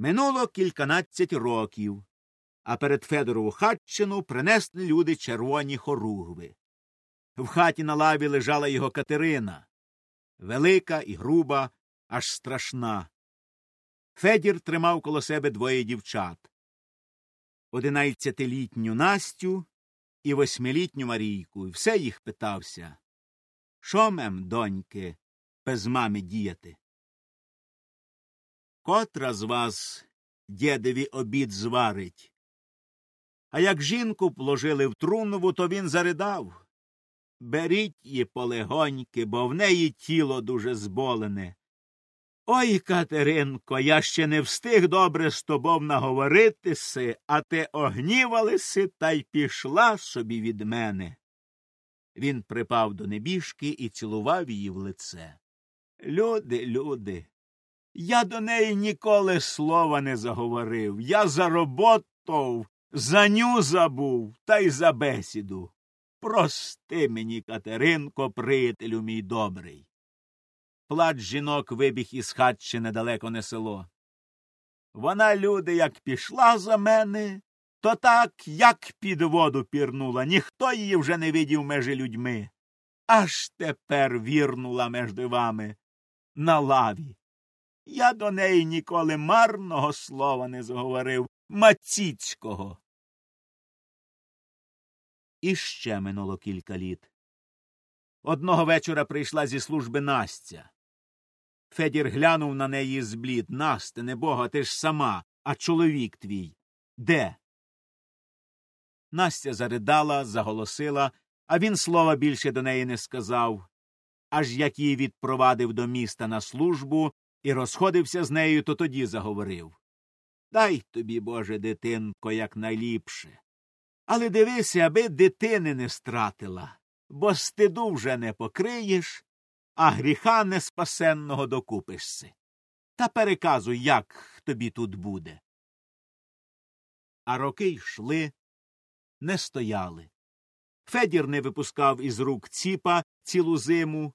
Минуло кільканадцять років, а перед Федорову хатчину принесли люди червоні хоругви. В хаті на лаві лежала його Катерина, велика і груба, аж страшна. Федір тримав коло себе двоє дівчат одинадцятилітню Настю і восьмилітню Марійку, і все їх питався. Що мем, доньки, без мами діяти? Котра з вас дєдеві обід зварить? А як жінку положили в трунову, то він заридав. Беріть її полегоньки, бо в неї тіло дуже зболене. Ой, Катеринко, я ще не встиг добре з тобою наговоритися, а ти огнівалися та й пішла собі від мене. Він припав до небіжки і цілував її в лице. Люди, люди, я до неї ніколи слова не заговорив. Я за роботу, за ню забув та й за бесіду. Прости мені, Катеринко, приятелю мій добрий. Плач жінок вибіг із хатчі недалеко не село. Вона, люди, як пішла за мене, то так, як під воду пірнула, ніхто її вже не видів межі людьми. Аж тепер вірнула меж вами на лаві. Я до неї ніколи марного слова не заговорив, Маціцького. І ще минуло кілька літ. Одного вечора прийшла зі служби Настя. Федір глянув на неї зблід. Насте, небога, ти ж сама, а чоловік твій. Де? Настя заридала, заголосила, а він слова більше до неї не сказав. Аж як її відпровадив до міста на службу і розходився з нею, то тоді заговорив. Дай тобі, Боже, дитинко, якнайліпше. Але дивися, аби дитини не стратила, бо стиду вже не покриєш, а гріха неспасенного докупишся. Та переказуй, як тобі тут буде. А роки йшли, не стояли. Федір не випускав із рук ціпа цілу зиму,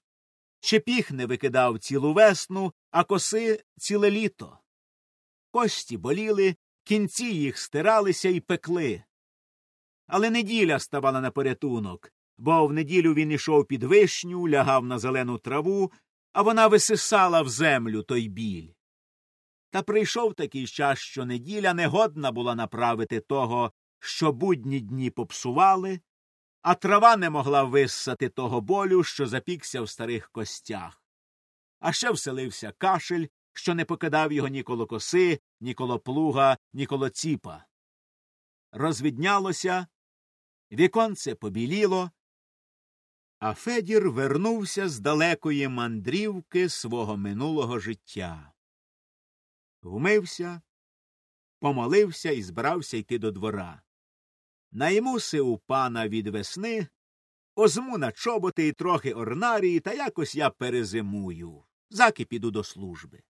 Чепіх не викидав цілу весну, а коси ціле літо. Кості боліли, кінці їх стиралися і пекли. Але неділя ставала на порятунок, бо в неділю він ішов під вишню, лягав на зелену траву, а вона висисала в землю той біль. Та прийшов такий час, що неділя негодна була направити того, що будні дні попсували, а трава не могла виссати того болю, що запікся в старих костях. А ще вселився кашель, що не покидав його ні коло коси, ні коло плуга, ні коло ціпа. Розвіднялося, віконце побіліло, а Федір вернувся з далекої мандрівки свого минулого життя. Вмився, помолився і збирався йти до двора. Наймуси у пана від весни, озму на чоботи і трохи орнарії, та якось я перезимую, заки піду до служби.